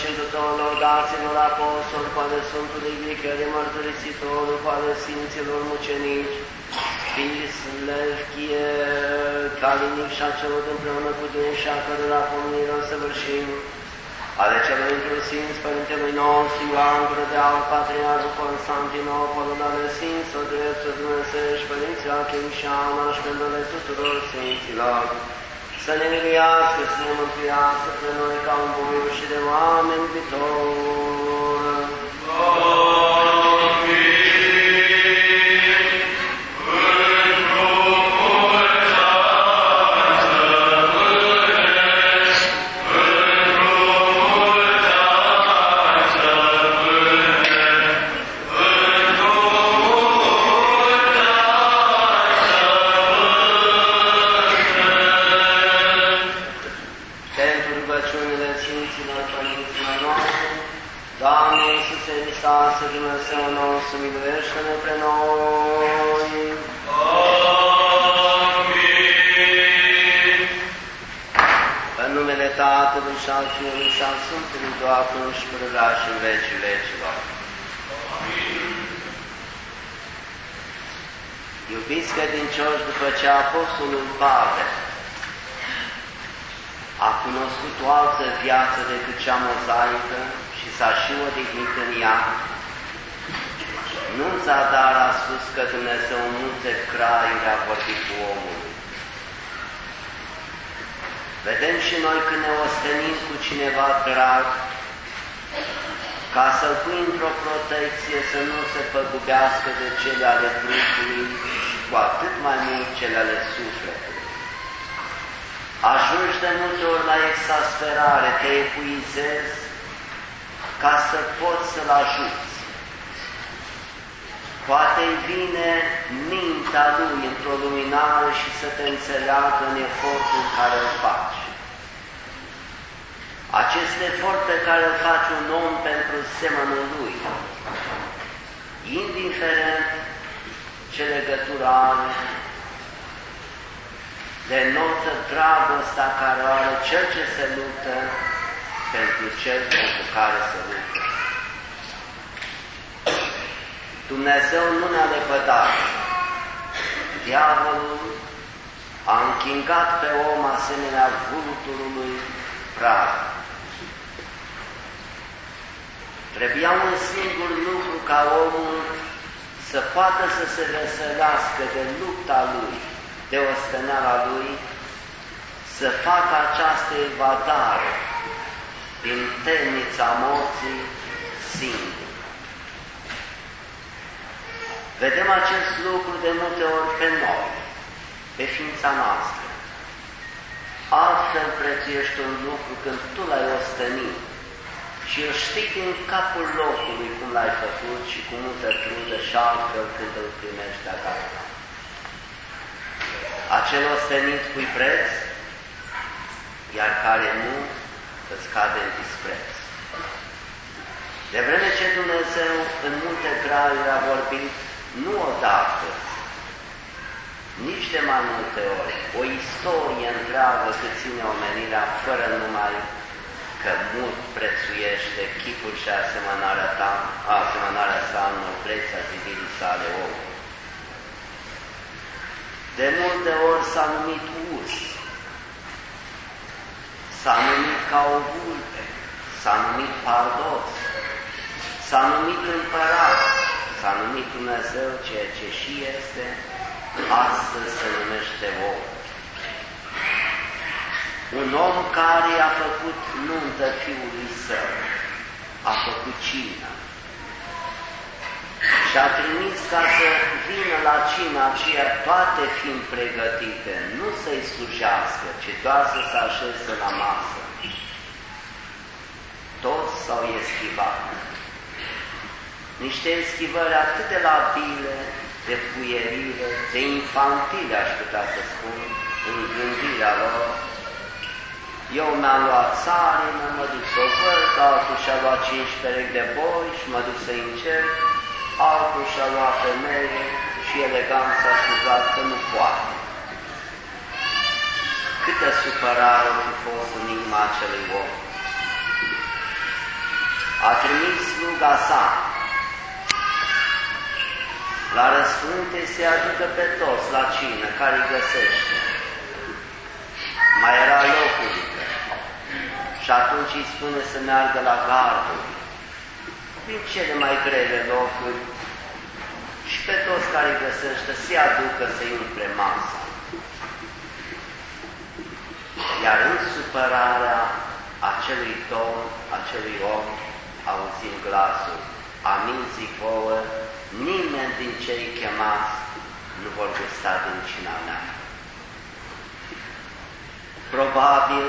și tuturor daților apostoli, cu ale Sfântului Vicării Mărturisitorul, cu ale Sfinților Mucenici, Pislevchie, Calinic și a celor împreună cu Dumnezeu și a cărora pomenilor săvârșim, ale celor inclusivi Părintelui nostru Ioan Gură de Aur, Patriarhul Constantinopol, ale Sfinților Dreptul Dumnezeu și Părinții Achim și Ana și pentru tuturor Sfinților, să ne miluiască, să ne mântuiască pe noi ca un bun și de oameni viitor. Al Fiului și al Sfântului Duh, acum și până și în vecii vecilor. Iubiți credincioși, după ce Apostolul Pavel a cunoscut o altă viață decât cea mozaică și s-a și odihnit în ea, nu în zadar a spus că Dumnezeu în multe craiuri a vorbit cu omul. Vedem și noi când ne ostenim cu cineva drag, ca să-l pui într-o protecție să nu se păgubească de cele ale trupului și cu atât mai mult cele ale sufletului. Ajungi de multe ori la exasperare, te epuizezi ca să poți să-l ajuți. Poate îi vine mintea lui într-o luminare și să te înțeleagă în efortul care îl faci. Acest efort pe care îl face un om pentru semănul lui, indiferent ce legătură are, denotă dragostea care o are cel ce se luptă pentru cel pentru care se luptă. Dumnezeu nu ne-a lepădat. Diavolul a închingat pe om asemenea vulturului prag. Trebuia un singur lucru ca omul să poată să se veselească de lupta lui, de osteneala lui, să facă această evadare din temnița morții singur. Vedem acest lucru de multe ori pe noi, pe ființa noastră. Altfel prețuiești un lucru când tu l-ai ostenit și îl știi din capul locului cum l-ai făcut și cu multă trudă și altfel când îl primești acasă. Acel ostenit cui preț, iar care nu îți cade în dispreț. De vreme ce Dumnezeu în multe graiuri a vorbit, nu odată, nici de mai multe ori, o istorie întreagă cât ține omenirea, fără numai că mult prețuiește chipul și asemănarea, ta, asemănarea sa în noblețea zidirii sale omului. De multe ori s-a numit urs, s-a numit ca o vulpe, s-a numit pardos, s-a numit împărat, s-a numit Dumnezeu ceea ce și este, astăzi se numește om. Un om care a făcut nuntă fiului său, a făcut cină și a trimis ca să vină la cina aceea toate fiind pregătite, nu să-i slujească, ci doar să se așeze la masă. Toți s-au eschivat. Niște eschivări atât de labile, de puierile, de infantile, aș putea să spun, în gândirea lor. Eu mi-am luat țarină, mă duc să o văd, altul și-a luat cinci perechi de boi și mă duc să-i încerc, altul și-a luat femeie și eleganța juzat că nu poate. Câtă supărare a fost în inima acelui om. A trimis sluga sa la răsfrunte se aducă pe toți la cină care îi găsește. Mai era locul și atunci îi spune să meargă la gardul prin cele mai grele locuri și pe toți care îi găsește să aducă să-i umple masa. Iar în supărarea acelui domn, acelui om, auzim glasul, aminții vouă, nimeni din cei chemați nu vor gusta din cina mea. Probabil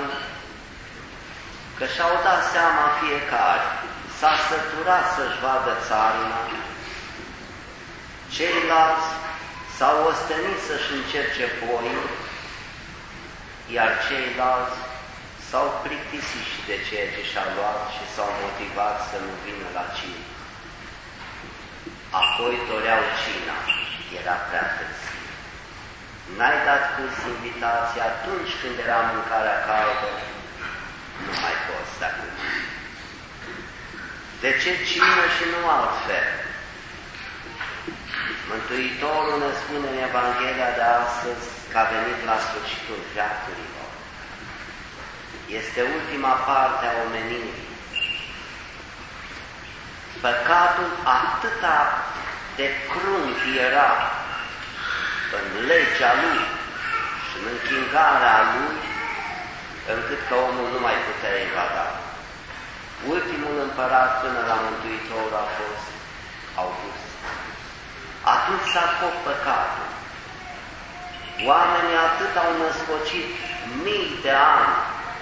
că și-au dat seama fiecare, s-a săturat să-și vadă țarina, ceilalți s-au ostenit să-și încerce boi, iar ceilalți s-au plictisit și de ceea ce și-au luat și s-au motivat să nu vină la cină. Apoi doreau cina, era prea târziu. N-ai dat curs invitația atunci când era mâncarea caldă, nu mai poți da curs. De ce cină și nu altfel? Mântuitorul ne spune în Evanghelia de astăzi că a venit la sfârșitul veacurilor. Este ultima parte a omenirii. Păcatul atâta de crunt era în legea lui și în închingarea lui, încât că omul nu mai putea evada. Ultimul împărat până la Mântuitor a fost August. Atunci s-a fost păcatul. Oamenii atât au născocit mii de ani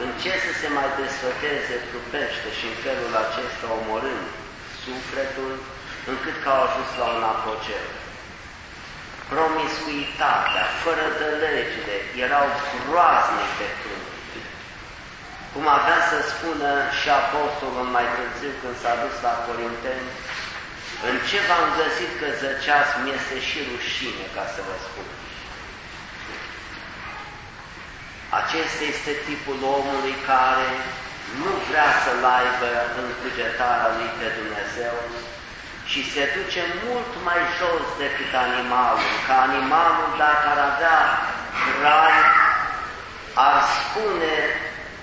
în ce să se mai desfăteze trupește și în felul acesta omorând sufletul, încât că au ajuns la un apogeu. Promiscuitatea, fără de legile, erau groaznice cruni. Cum avea să spună și apostolul mai târziu când s-a dus la Corinteni, în ce v-am găsit că zăceați, mi-este și rușine, ca să vă spun. Acesta este tipul omului care nu vrea să-L aibă în cugetarea lui pe Dumnezeu și se duce mult mai jos decât animalul, că animalul dacă ar avea rai, ar spune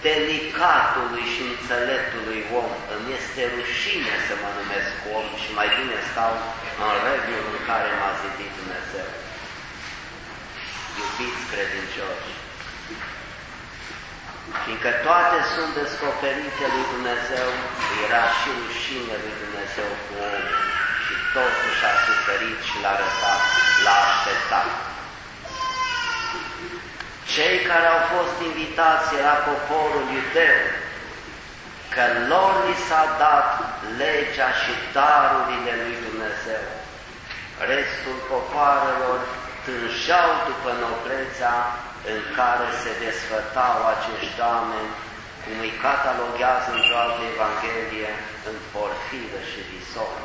delicatului și înțeleptului om, îmi este rușine să mă numesc om și mai bine stau în regulul în care m-a zidit Dumnezeu. Iubiți credincioși, fiindcă toate sunt descoperite lui Dumnezeu, era și rușine lui Dumnezeu cu omul și totuși a suferit și l-a răsat, l-a așteptat. Cei care au fost invitați era poporul iudeu, că lor li s-a dat legea și darurile lui Dumnezeu. Restul popoarelor tânjau după noblețea în care se desfătau acești oameni, cum îi cataloghează în toată Evanghelie, în porfiră și visor.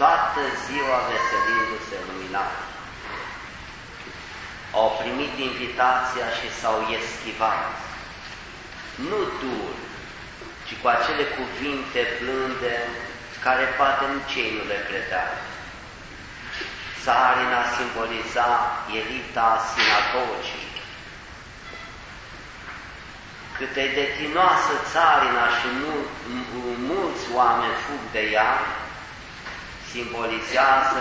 Toată ziua veselindu-se luminat. Au primit invitația și s-au eschivat. Nu dur, ci cu acele cuvinte blânde care poate nici ei nu le credeau. Țarina simboliza elita sinagogii, cât e de tinoasă țarina și mul, mulți oameni fug de ea, simbolizează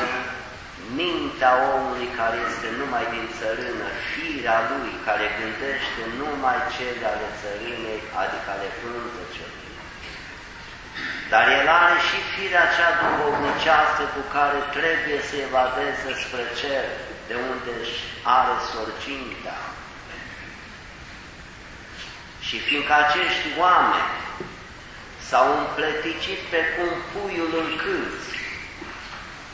mintea omului care este numai din țărână, firea lui care gândește numai cele ale țărânei, adică ale frunzăcelui. dar el are și firea cea duhovnicească cu care trebuie să evadeze spre cer, de unde își are sorcinta. Și fiindcă acești oameni s-au împleticit pe cum puiul în câți,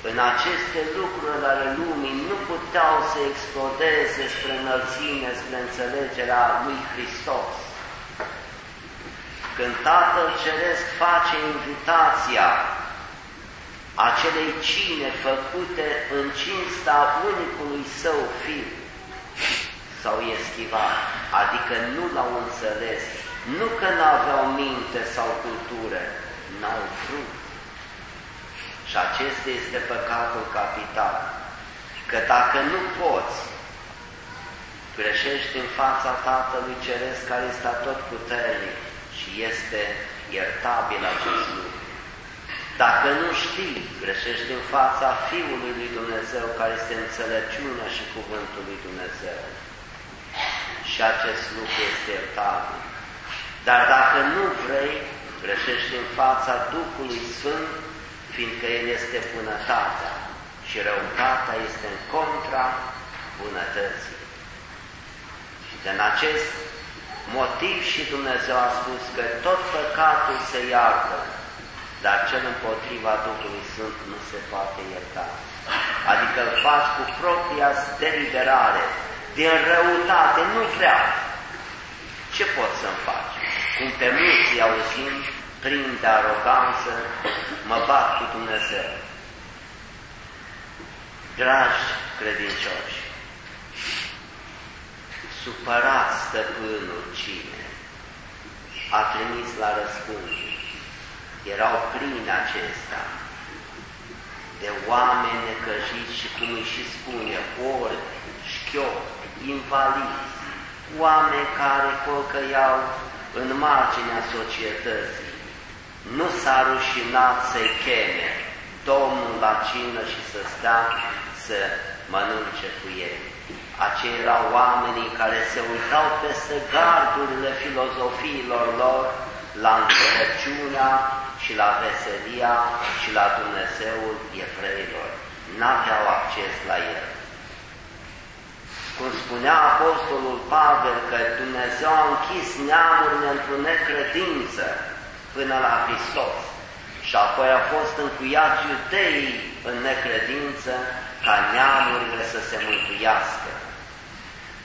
în aceste lucruri ale lumii nu puteau să explodeze spre înălțime, spre înțelegerea lui Hristos. Când Tatăl Ceresc face invitația acelei cine făcute în cinsta unicului său fiu, s-au eschivat, adică nu l-au înțeles, nu că n-aveau minte sau cultură, n-au vrut. Și acesta este păcatul capital, că dacă nu poți, greșești în fața Tatălui Ceresc care este tot puternic și este iertabil acest lucru. Dacă nu știi, greșești în fața Fiului lui Dumnezeu care este înțelepciunea și cuvântul lui Dumnezeu. Și acest lucru este iertabil. Dar dacă nu vrei, greșești în fața Duhului Sfânt, fiindcă El este bunătatea și răutatea este în contra bunătății. Și din acest motiv și Dumnezeu a spus că tot păcatul se iartă, dar cel împotriva Duhului Sfânt nu se poate ierta. Adică îl faci cu propria deliberare, din răutate, nu vreau. Ce pot să-mi faci? Cum pe mulți auzim, plin de aroganță, mă bat cu Dumnezeu. Dragi credincioși, supărat stăpânul cine a trimis la răspundere. Erau plini acesta de oameni necăjiți și cum îi și spune, orbi, șchiopi, invalizi, oameni care colcăiau în marginea societății. Nu s-a rușinat să-i cheme Domnul la cină și să stea să mănânce cu ei. Aceia erau oamenii care se uitau peste gardurile filozofiilor lor la înțelepciunea și la veselia și la Dumnezeul evreilor. N-aveau acces la el. Cum spunea Apostolul Pavel că Dumnezeu a închis neamurile într-o necredință până la Hristos și apoi a fost încuiați iudeii în necredință ca neamurile să se mântuiască.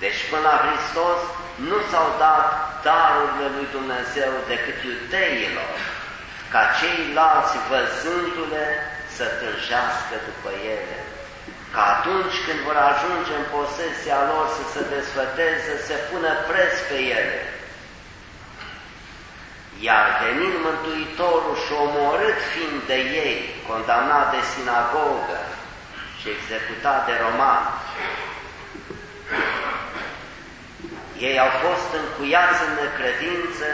Deci până la Hristos nu s-au dat darurile lui Dumnezeu decât iudeilor, ca ceilalți văzându-le să tânjească după ele ca atunci când vor ajunge în posesia lor să se desfăteze, să pună preț pe ele. Iar venind Mântuitorul și omorât fiind de ei, condamnat de sinagogă și executat de romani, ei au fost încuiați în necredință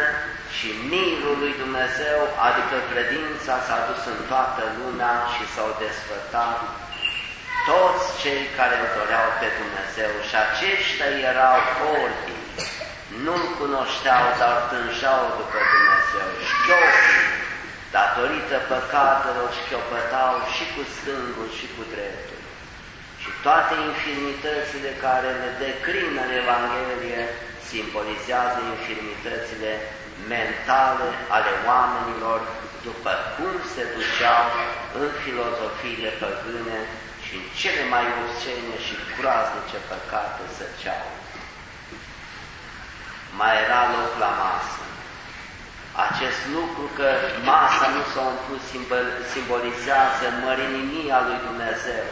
și mirul lui Dumnezeu, adică credința, s-a dus în toată lumea și s-au desfătat toți cei care îl doreau pe Dumnezeu și aceștia erau orbi, nu-L cunoșteau, dar tânjau după Dumnezeu, șchiopii, datorită păcatelor șchiopătau și cu stângul și cu dreptul. Și toate infirmitățile care le declină în Evanghelie simbolizează infirmitățile mentale ale oamenilor după cum se duceau în filozofiile păgâne și în cele mai obscene și groaznice păcate zăceau. Mai era loc la masă. Acest lucru că masa nu s-a umplut simbolizează mărinimia lui Dumnezeu,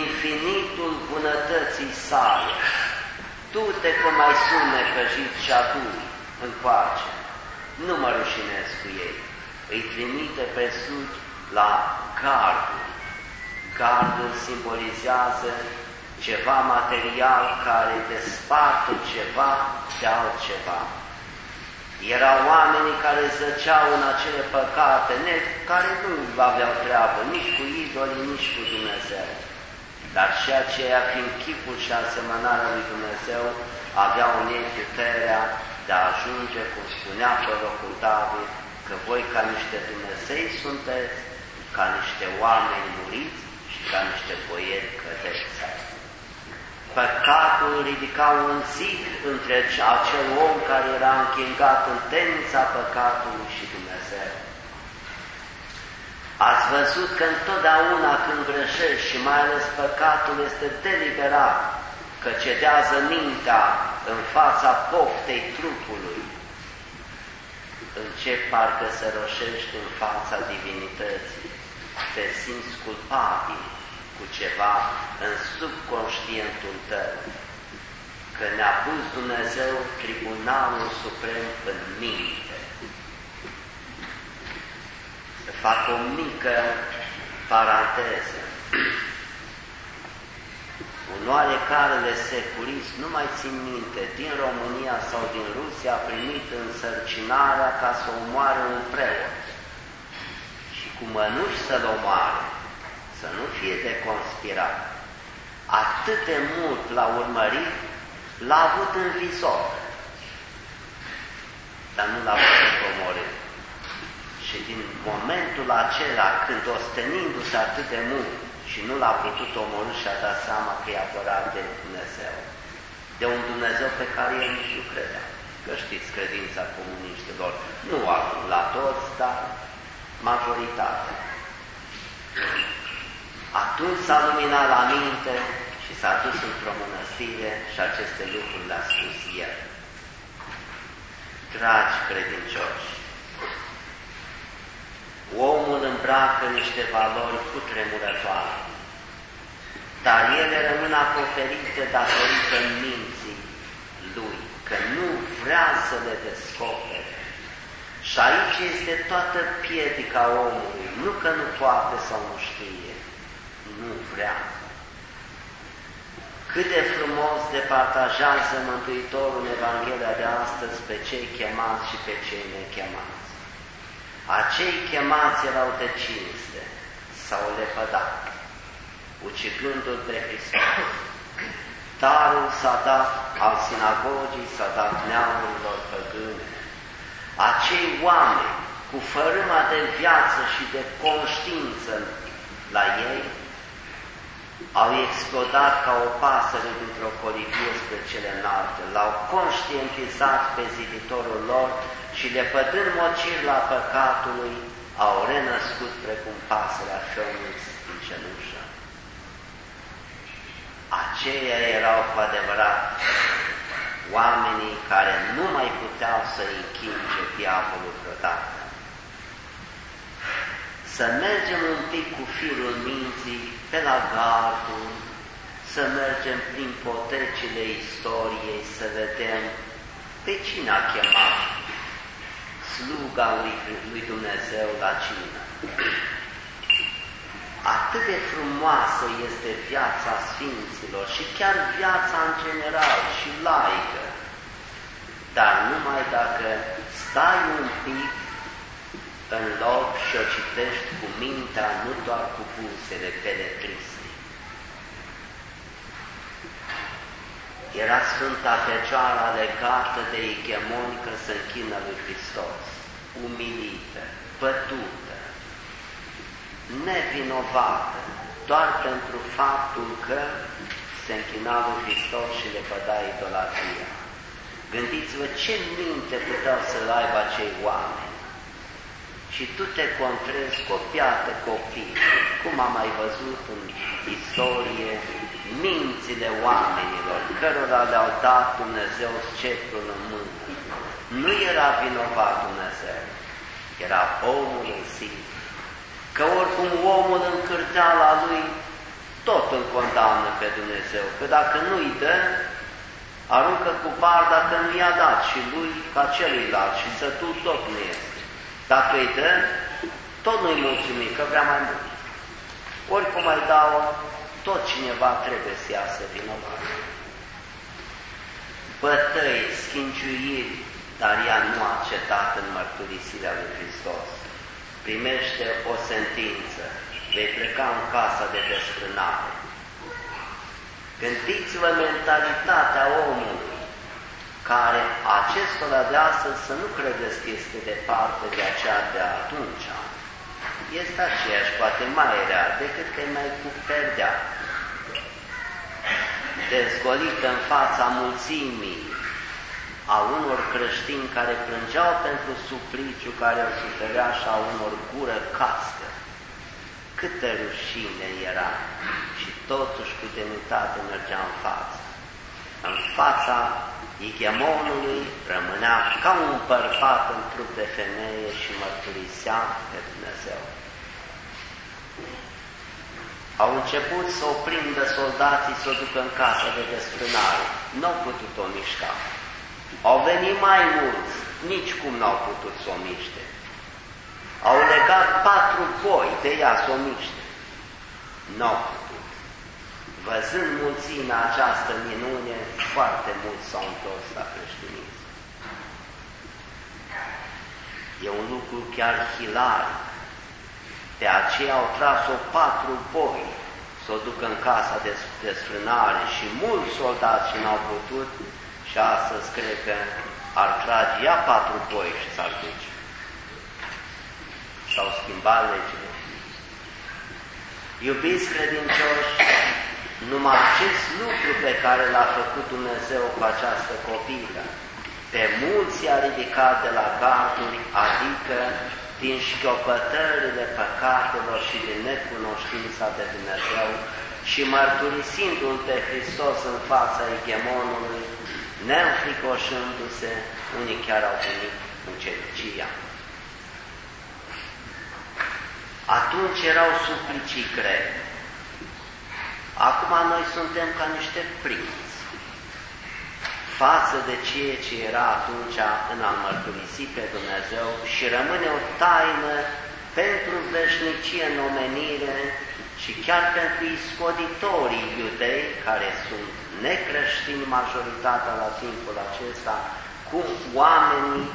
infinitul bunătății sale. Du-te că mai sunt necăjiți și atunci încoace. Nu mă rușinez cu ei. Îi trimite pe sud la gardul Gardul simbolizează ceva material care desparte ceva de altceva. Erau oamenii care zăceau în acele păcate, care nu aveau treabă nici cu idolii, nici cu Dumnezeu. Dar și aceia, fiind chipul și asemănarea lui Dumnezeu, aveau în ei puterea de a ajunge, cum spunea prorocul David, că voi ca niște Dumnezei sunteți, ca niște oameni muriți și ca niște boieri cădeți. Păcatul ridica un zid între acel om care era închingat în temnița păcatului și Dumnezeu. Ați văzut că întotdeauna când greșești și mai ales păcatul este deliberat, că cedează mintea în fața poftei trupului, încep parcă să roșești în fața divinității, te simți culpabil cu ceva în subconștientul tău, că ne-a pus Dumnezeu Tribunalul Suprem în minte. Să fac o mică paranteză. Un oarecarele securist, nu mai țin minte, din România sau din Rusia a primit însărcinarea ca să omoare un preot. Și cu mănuși să-l omoare, să nu fie de conspirat. Atât de mult l-a urmărit, l-a avut în visor, dar nu l-a putut omorât. Și din momentul acela, când ostenindu-se atât de mult și nu l-a putut omorâ și a dat seama că e apărat de Dumnezeu, de un Dumnezeu pe care el nici nu credea. Că știți credința comuniștilor, nu acum la toți, dar majoritatea. Atunci s-a luminat la minte și s-a dus într-o mănăstire și aceste lucruri le-a spus el. Dragi credincioși, omul îmbracă niște valori cutremurătoare, dar ele rămân acoperite datorită minții lui, că nu vrea să le descopere. Și aici este toată piedica omului, nu că nu poate sau nu știe, nu vrea. Cât de frumos departajează Mântuitorul în Evanghelia de astăzi pe cei chemați și pe cei nechemați. Acei chemați erau de cinste, s-au lepădat, ucigându-L pe Hristos. Darul s-a dat al sinagogii, s-a dat neamurilor păgâne. Acei oameni cu fărâma de viață și de conștiință la ei, au explodat ca o pasăre dintr-o colivie spre cele înalte, l-au conștientizat pe ziditorul lor și lepădând mocir la păcatului, au renăscut precum pasărea făunuț din cenușă. Aceia erau cu adevărat oamenii care nu mai puteau să închinge diavolul vreodată. Să mergem un pic cu firul minții pe la gardul, să mergem prin potecile istoriei, să vedem pe cine a chemat sluga lui, lui Dumnezeu la cină. Atât de frumoasă este viața Sfinților și chiar viața în general și laică, dar numai dacă stai un pic în loc și o citești cu mintea, nu doar cu buzele peletriste. Era Sfânta Fecioara legată de ichemoni că se închină lui Hristos, umilită, bătută, nevinovată, doar pentru faptul că se închina lui Hristos și le păda idolatria. Gândiți-vă ce minte puteau să aibă acei oameni și tu te contrezi cu o piată copii, cum am mai văzut în istorie, mințile oamenilor, cărora le-au dat Dumnezeu sceptrul în mână. Nu era vinovat Dumnezeu, era omul în sine. Că oricum omul în cârteala lui tot îl condamnă pe Dumnezeu, că dacă nu-i dă, aruncă cu par dacă nu i-a dat și lui ca celuilalt și tu tot nu este. Dacă îi dă, tot nu-i mulțumim, că vrea mai mult. Oricum mai dau, tot cineva trebuie să iasă vinovat. Bătăi, schinciuiri, dar ea nu a cetat în mărturisirea lui Hristos. Primește o sentință, vei pleca în casa de desfrânare. Gândiți-vă mentalitatea omului, care acestora de astăzi să nu credeți că este departe de aceea de atunci. Este aceeași, poate mai rea, decât că e mai cu perdea. Dezgolită în fața mulțimii a unor creștini care plângeau pentru supliciu care îl suferea și a unor gură cască. Câtă rușine era și totuși cu demnitate mergea în față. În fața Igemonului rămânea ca un bărbat în trup de femeie și mărturisea pe Dumnezeu. Au început să o prindă soldații să o ducă în casă de desfrânare. Nu au putut-o mișca. Au venit mai mulți, nici cum n-au putut să o miște. Au legat patru boi de ea să o miște. N-au putut. Văzând mulțimea această minune, foarte mulți s-au întors la creștinism. E un lucru chiar hilar. De aceea au tras-o patru boi să o ducă în casa de desfrânare și mulți soldați și n-au putut și astăzi cred că ar trage ea patru boi și s-ar duce. S-au schimbat legile. Iubiți credincioși, numai acest lucru pe care l-a făcut Dumnezeu cu această copilă, pe mulți a ridicat de la garduri, adică din șchiopătările păcatelor și din necunoștința de Dumnezeu și mărturisindu-L pe Hristos în fața egemonului, neînfricoșându-se, unii chiar au venit în celicia. Atunci erau suplicii grele. Acum noi suntem ca niște prinți față de ceea ce era atunci în a mărturisi pe Dumnezeu și rămâne o taină pentru veșnicie în omenire și chiar pentru iscoditorii iudei, care sunt necreștini majoritatea la timpul acesta, cum oamenii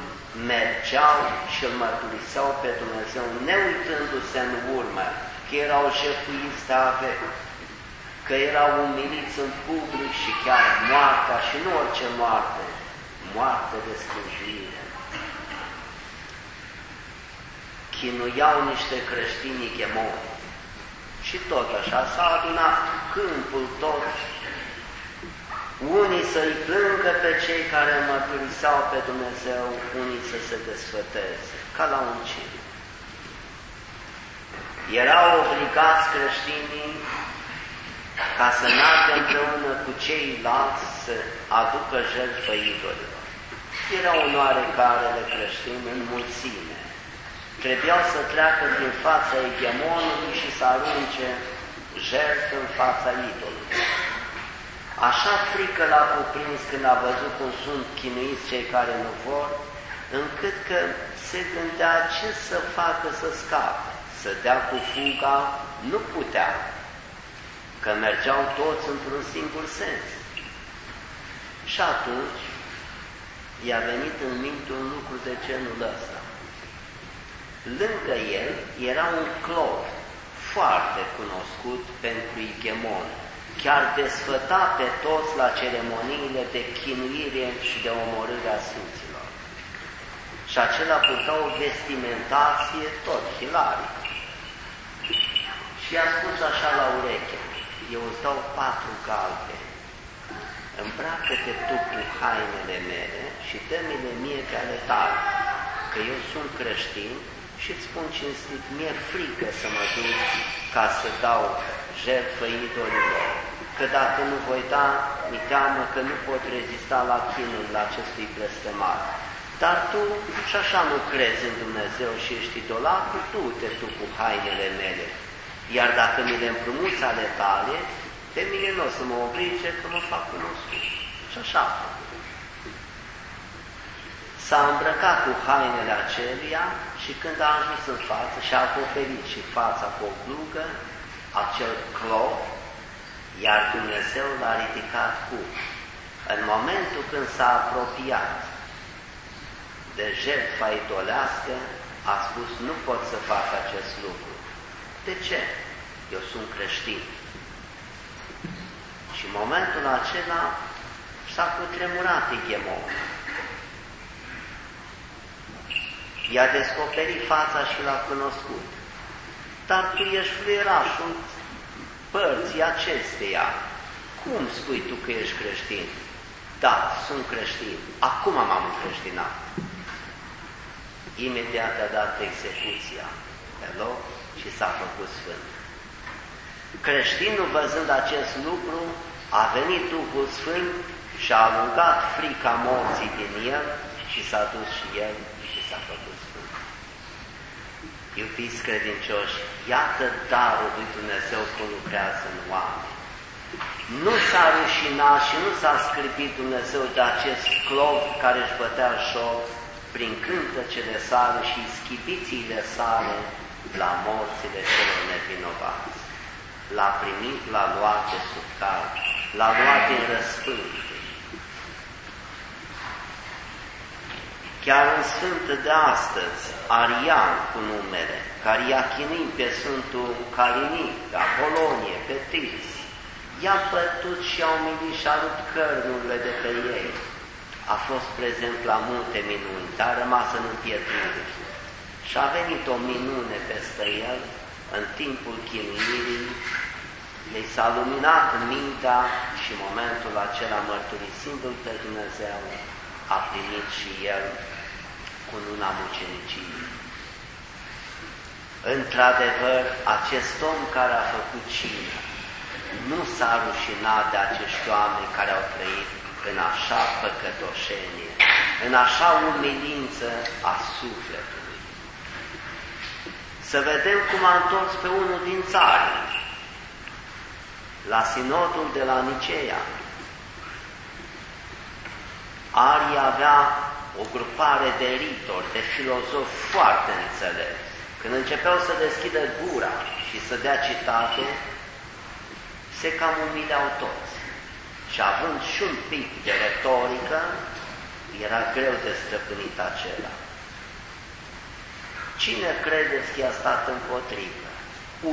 mergeau și îl mărturiseau pe Dumnezeu, neuitându-se în urmă, că erau jefuiți de avere, că erau umiliți în public și chiar moartea, și nu orice moarte, moarte de scânjuire. Chinuiau niște creștini chemoni și tot așa s-a adunat câmpul tot, unii să-i plângă pe cei care mărturiseau pe Dumnezeu, unii să se desfăteze, ca la un cin. Erau obligați creștinii ca să meargă împreună cu ceilalți să aducă jertfă idolilor. Era un oarecare creștini în mulțime. Trebuiau să treacă din fața egemonului și să arunce jertfă în fața idolului. Așa frică l-a cuprins când a văzut cum sunt chinuiți cei care nu vor, încât că se gândea ce să facă să scape, să dea cu fuga, nu putea, că mergeau toți într-un singur sens. Și atunci i-a venit în minte un lucru de genul ăsta. Lângă el era un clov foarte cunoscut pentru Igemon, chiar desfăta pe toți la ceremoniile de chinuire și de omorâre a Sfinților. Și acela purta o vestimentație tot hilarică. Și i-a spus așa la ureche, eu îți dau patru galbe, îmbracă-te tu cu hainele mele și dă-mi-le mie pe ale tale, că eu sunt creștin și îți spun cinstit, mi-e frică să mă duc ca să dau jertfă idolilor, că dacă nu voi da, mi teamă că nu pot rezista la chinul la acestui blestemat. Dar tu și așa nu crezi în Dumnezeu și ești idolatru, tu te tu cu hainele mele iar dacă mi le împrumuți ale tale, pe mine nu o să mă oblige că mă fac cunoscut. Și așa. S-a îmbrăcat cu hainele acelia și când a ajuns în față și a acoperit și fața cu o glugă, acel clop, iar Dumnezeu l-a ridicat cu. În momentul când s-a apropiat de jertfa idolească, a spus, nu pot să fac acest lucru. De ce? Eu sunt creștin. Și în momentul acela S-a cutremurat Ighemon. I-a descoperit fața și l-a cunoscut. Dar tu ești fluierașul părții acesteia. Cum spui tu că ești creștin? Da, sunt creștin. Acum m-am încreștinat. Imediat a dat execuția pe loc și s-a făcut sfânt. Creștinul, văzând acest lucru, a venit Duhul Sfânt și a alungat frica morții din el și s-a dus și el și s-a făcut Sfânt. Iubiți credincioși, iată darul lui Dumnezeu cum lucrează în oameni. Nu s-a rușinat și nu s-a sclipit Dumnezeu de acest clov care își bătea joc prin cântecele sale și schipițiile sale la morțile celor nevinovați. L-a primit, l-a luat de sub cal, l-a luat din răspânte. Chiar în Sfântă de astăzi, Arian cu numere, care i-a chinit pe Sfântul Calinic, Apolonie, pe Triți, i-a bătut și au milit și a rupt cărnurile de pe ei. A fost prezent la multe minuni, dar a rămas în împietrire. Și a venit o minune peste el în timpul chinuirii, le s-a luminat mintea și în momentul acela mărturisindu-L pe Dumnezeu, a primit și el cu luna mucenicii. Într-adevăr, acest om care a făcut cine nu s-a rușinat de acești oameni care au trăit în așa păcătoșenie, în așa umilință a sufletului. Să vedem cum a întors pe unul din țară, la sinodul de la Niceea. Arii avea o grupare de ritori, de filozofi foarte înțelepți. Când începeau să deschidă gura și să dea citate, se cam umileau toți. Și având și un pic de retorică, era greu de stăpânit acela. Cine credeți că i-a stat împotrivă?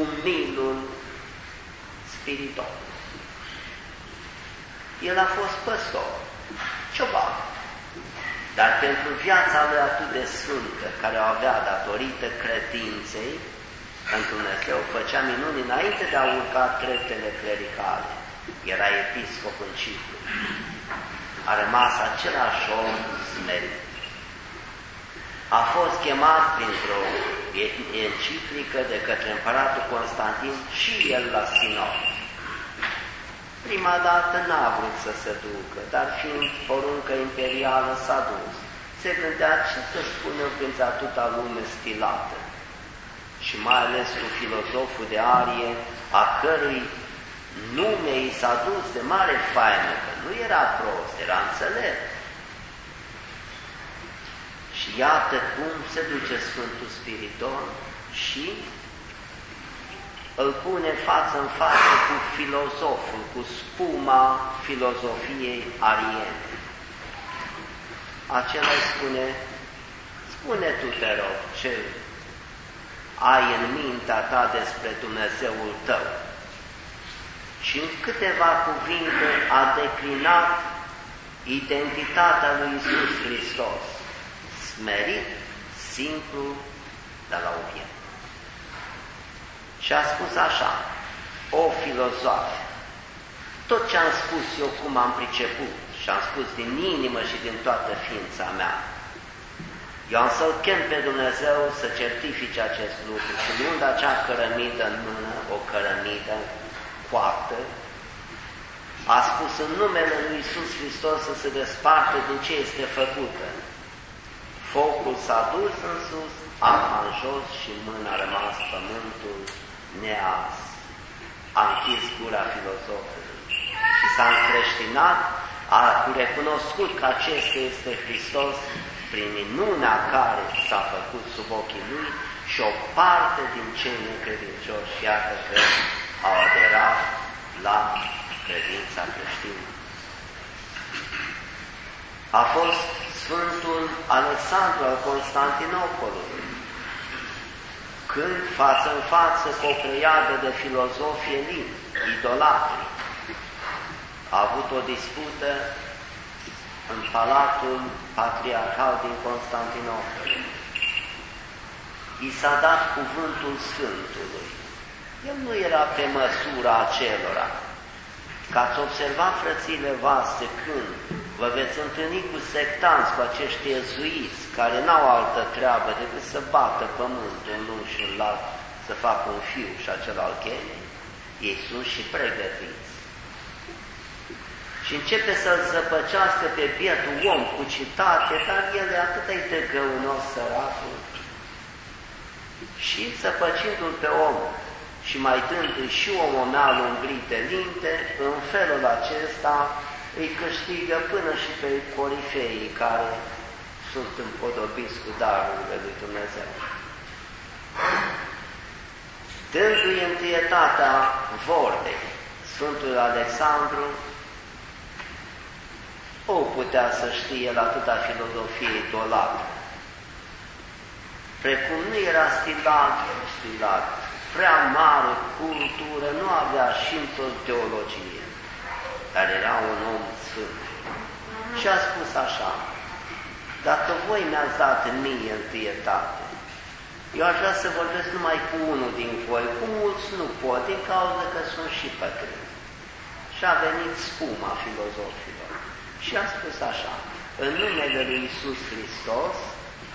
Umilul spiritual. El a fost păstor, cioban, dar pentru viața lui atât de sfântă, care o avea datorită credinței, în Dumnezeu făcea minuni înainte de a urca treptele clericale. Era episcop în Cipru. A rămas același om smerit. A fost chemat printr-o enciclică de către împăratul Constantin și el la Sinod. Prima dată n-a vrut să se ducă, dar fiind poruncă imperială s-a dus. Se gândea ce să spună printre atâta lume stilată și mai ales cu filozoful de arie, a cărui nume i s-a dus de mare faină, că nu era prost, era înțelept. Și iată cum se duce Sfântul Spiriton și îl pune față în față cu filozoful, cu spuma filozofiei ariene. Acela îi spune, spune tu, te rog, ce ai în mintea ta despre Dumnezeul tău. Și în câteva cuvinte a declinat identitatea lui Isus Hristos, smerit, simplu, de la obiect. Și a spus așa, o filozofe, tot ce am spus eu cum am priceput și am spus din inimă și din toată ființa mea, eu am să-L chem pe Dumnezeu să certifice acest lucru și luând acea cărămidă în mână, o cărămidă coaptă, a spus în numele Lui Iisus Hristos să se desparte din ce este făcută. Focul s-a dus în sus, apa în jos și mâna a rămas pământul neas. A închis gura filozofului și s-a încreștinat, a recunoscut că acesta este Hristos prin minunea care s-a făcut sub ochii lui și o parte din cei necredincioși, iată că au aderat la credința creștină. A fost Sfântul Alexandru al Constantinopolului, când față în față cu o pleiadă de filozofie elini, idolatri, a avut o dispută în Palatul Patriarhal din Constantinopol. I s-a dat cuvântul Sfântului. El nu era pe măsura acelora. Ca ați observat, frățile voastre, când vă veți întâlni cu sectanți, cu acești ezuiți, care n-au altă treabă decât să bată pământul în lung și în lat, să facă un fiu și acel al chemii, ei sunt și pregătiți și începe să-l zăpăcească pe bietul om cu citate, dar el e atât de găunos săracul. Și zăpăcindu-l pe om și mai dându-i și omonalul umbrit de linte, în felul acesta îi câștigă până și pe corifeii care sunt împodobiți cu darurile lui Dumnezeu. Dându-i întâietatea vorbei, Sfântul Alexandru o putea să știe el atâta filozofie idolată. Precum nu era stilat, stilat, prea mare cultură, nu avea și într teologie, dar era un om sfânt. Și a spus așa, dacă voi mi-ați dat mie întâietate, eu aș vrea să vorbesc numai cu unul din voi, cu mulți nu pot, din cauza că sunt și pătrâni. Și a venit spuma filozofilor. Și a spus așa, în numele Lui Iisus Hristos,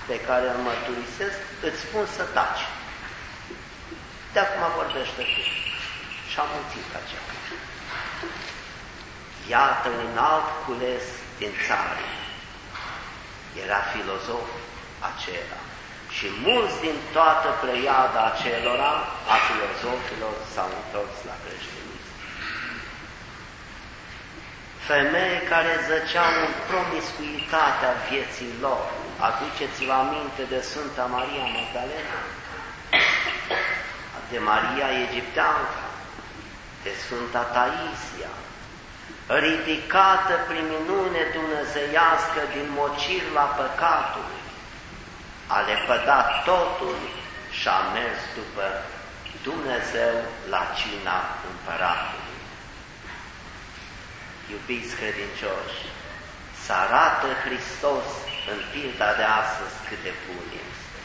pe care îl mărturisesc, îți spun să taci. De acum vorbește tu. Și a mulțit aceea. Iată un alt cules din țară. Era filozof acela. Și mulți din toată pleiada acelora, a filozofilor, s-au întors la creștin femei care zăceau în promiscuitatea vieții lor. Aduceți-vă aminte de Sfânta Maria Magdalena, de Maria Egipteanca, de Sfânta Taisia, ridicată prin minune dumnezeiască din mocir la păcatului, a lepădat totul și a mers după Dumnezeu la cina împăratului. Iubiți credincioși, să arată Hristos în pilda de astăzi cât de bun este.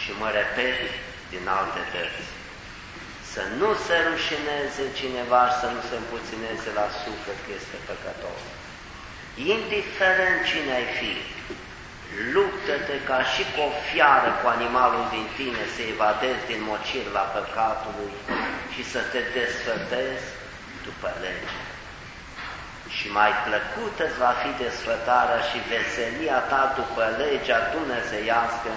Și mă repet din alte dăți, să nu se rușineze cineva și să nu se împuțineze la suflet că este păcătos. Indiferent cine ai fi, luptă-te ca și cu o fiară cu animalul din tine să evadezi din mocir la păcatului și să te desfătezi după lege și mai plăcută îți va fi desfătarea și veselia ta după legea dumnezeiască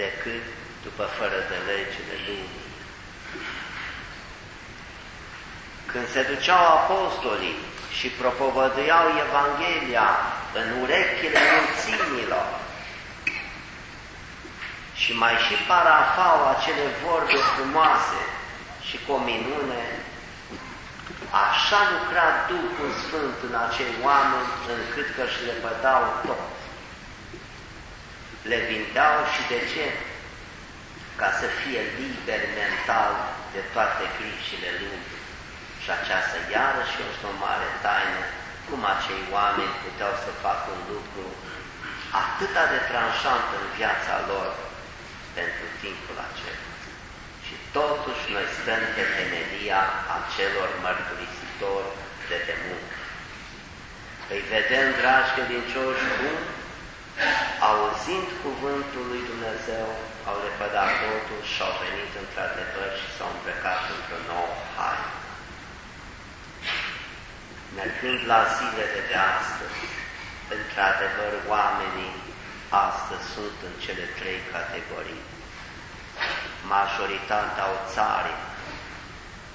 decât după fără de legile lumii. Când se duceau apostolii și propovăduiau Evanghelia în urechile mulțimilor și mai și parafau acele vorbe frumoase și cu o minune, Așa lucra Duhul Sfânt în acei oameni încât că își lepădau tot. Le vindeau și de ce? Ca să fie liber mental de toate grijile lumii. Și aceasta iarăși este o mare taină, cum acei oameni puteau să facă un lucru atât de tranșant în viața lor pentru timpul acela. Totuși noi stăm pe temelia acelor mărturisitori de demult. Îi vedem, dragi credincioși, cum, auzind cuvântul lui Dumnezeu, au repădat totul și au venit într-adevăr și s-au îmbrăcat într-o nouă Mergând la zilele de astăzi, într-adevăr, oamenii astăzi sunt în cele trei categorii. Majoritatea au țare.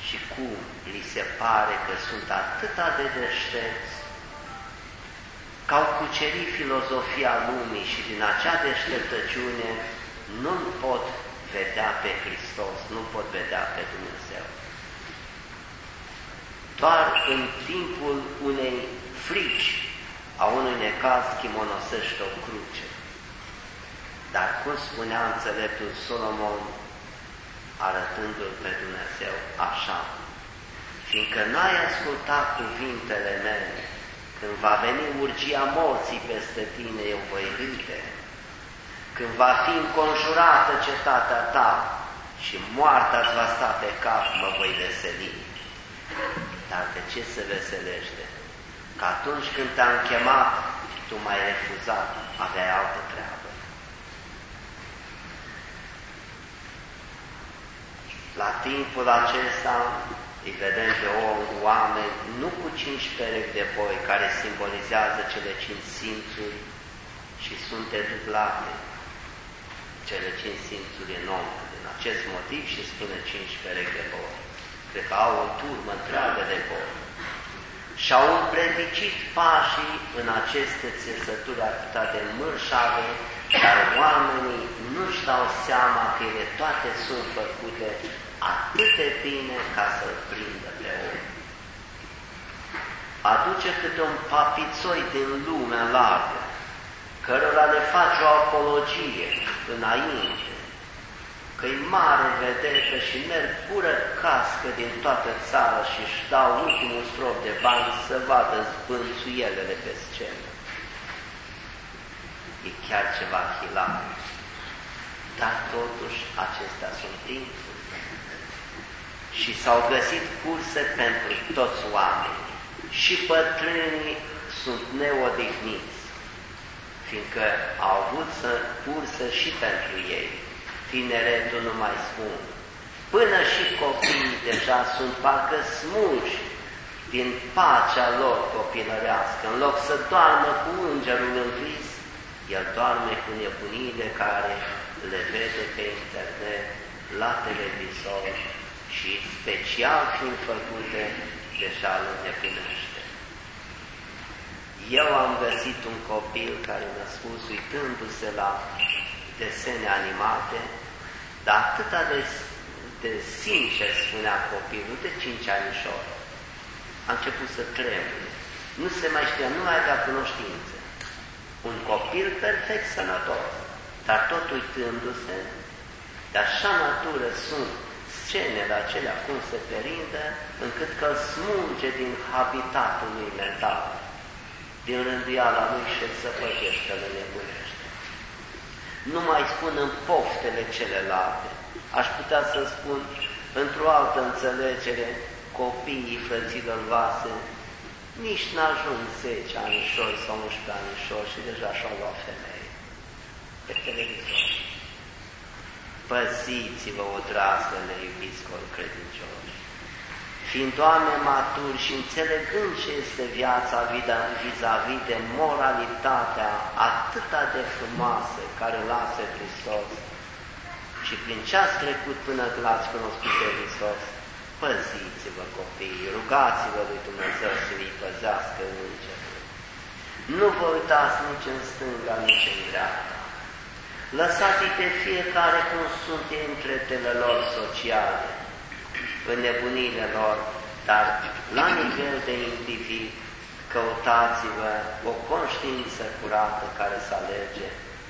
Și cum li se pare că sunt atâta de deștepți? Că au cucerit filozofia lumii și din acea deșteptăciune nu pot vedea pe Hristos, nu pot vedea pe Dumnezeu. Doar în timpul unei frici, a unui necaz, chimonosește o cruce. Dar cum spunea înțeleptul Solomon, arătându-L pe Dumnezeu așa, fiindcă n-ai ascultat cuvintele mele, când va veni urgia morții peste tine, eu voi râde. Când va fi înconjurată cetatea ta și moartea îți va sta pe cap, mă voi veseli. Dar de ce se veselește? Că atunci când te-am chemat, tu m-ai refuzat, aveai altă treabă. La timpul acesta îi vedem pe oameni nu cu cinci perechi de boi care simbolizează cele cinci simțuri și sunt edublate cele cinci simțuri în om. Din acest motiv și spune cinci perechi de boi. Cred că au o turmă întreagă de boi. Și-au împredicit pașii în aceste țesături atâta de mărșave, dar oamenii nu-și dau seama că ele toate sunt făcute atât de bine ca să-l prindă pe om. Aduce câte un papițoi din lumea largă, cărora le face o apologie înainte, că-i mare vedetă și merg pură cască din toată țara și își dau ultimul strop de bani să vadă zbânțuielele pe scenă. E chiar ceva hilar. Dar totuși acestea sunt timpuri și s-au găsit curse pentru toți oamenii. Și bătrânii sunt neodihniți, fiindcă au avut să cursă și pentru ei. Tineretul nu mai spun. Până și copiii deja sunt parcă smulși din pacea lor copilărească. În loc să doarmă cu îngerul în vis, el doarme cu nebunile care le vede pe internet, la televizor, și special fiind făcute, deja nu nebunește. Eu am găsit un copil care mi-a spus, uitându-se la desene animate, dar atâta de, de sincer spunea copilul, de cinci anișori. A început să tremure. Nu se mai știa, nu mai avea cunoștință. Un copil perfect sănătos, dar tot uitându-se, de așa natură sunt scenele acelea cum se perindă, încât că îl smulge din habitatul lui mental, din rânduiala lui și să păchește, le nebunește. Nu mai spun în poftele celelalte. Aș putea să spun într-o altă înțelegere, copiii frăților vase, nici n-ajung 10 anișori sau 11 anișori și deja și-au luat femeie pe televizor. Păziți-vă, odrasele, iubiți credincioși, fiind oameni maturi și înțelegând ce este viața vis-a-vis -vis de moralitatea atâta de frumoasă care lasă Hristos și prin ce ați trecut până când l-ați cunoscut pe Hristos, păziți-vă copiii, rugați-vă lui Dumnezeu să îi păzească îngerul. Nu vă uitați nici în stânga, nici în dreapta lăsați pe fiecare cum sunt întretele lor sociale, în nebunile lor, dar la nivel de individ, căutați-vă o conștiință curată care să alerge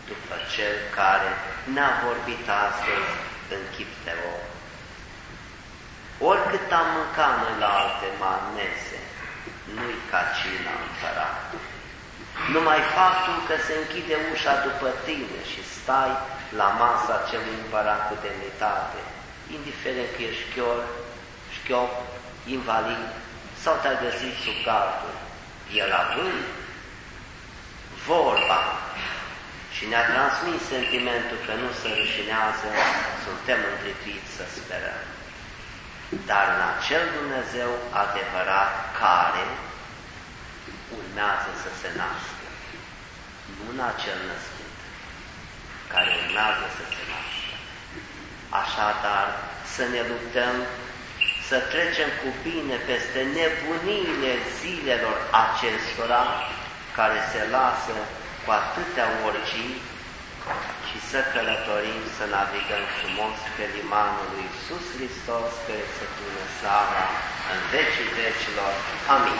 după cel care ne-a vorbit astăzi în chip de om. Oricât am mâncat noi la alte mese, nu-i ca cina împăratului. Numai faptul că se închide ușa după tine și stai la masa celui împărat cu demnitate, indiferent că ești chior, șchiop, invalid sau te-ai găsit sub gardul, el având vorba și ne-a transmis sentimentul că nu se rușinează, suntem îndreptiți să sperăm. Dar în acel Dumnezeu adevărat care urmează să se nască, nu în acel născut, care urmează să se nască. Așadar, să ne luptăm să trecem cu bine peste nebuniile zilelor acestora care se lasă cu atâtea orgii și să călătorim, să navigăm frumos pe limanul lui Iisus Hristos, care să pună slava în vecii vecilor. Amin.